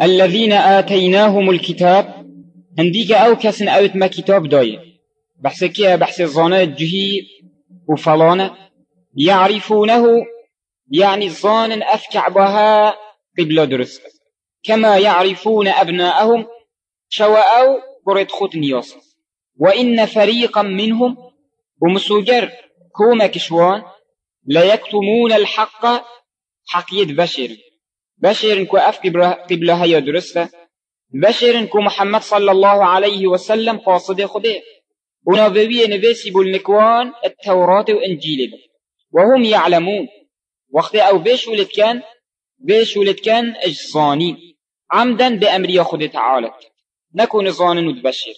الذين آتيناهم الكتاب هنديك أو كسن أوت ما كتاب داي. بحث كيه بحث الظانة الجهي وفلانة يعرفونه يعني الظان أفكع بها قبل درس. كما يعرفون أبناءهم شواء قرد خط نياس وإن فريقا منهم ومسوجر كوما كشوان لا يكتمون الحق حقية بشر. بشر كو أف قبلها يا درسته بشر كو محمد صلى الله عليه وسلم قاصد خده ونبوي نبيسي بالنكوان التوراة وإنجيل وهم يعلمون. وقت أو بيش ولد كان بيش ولد كان أجصاني عمدا بأمر ياخد تعالى. نكون ظانا وتبشر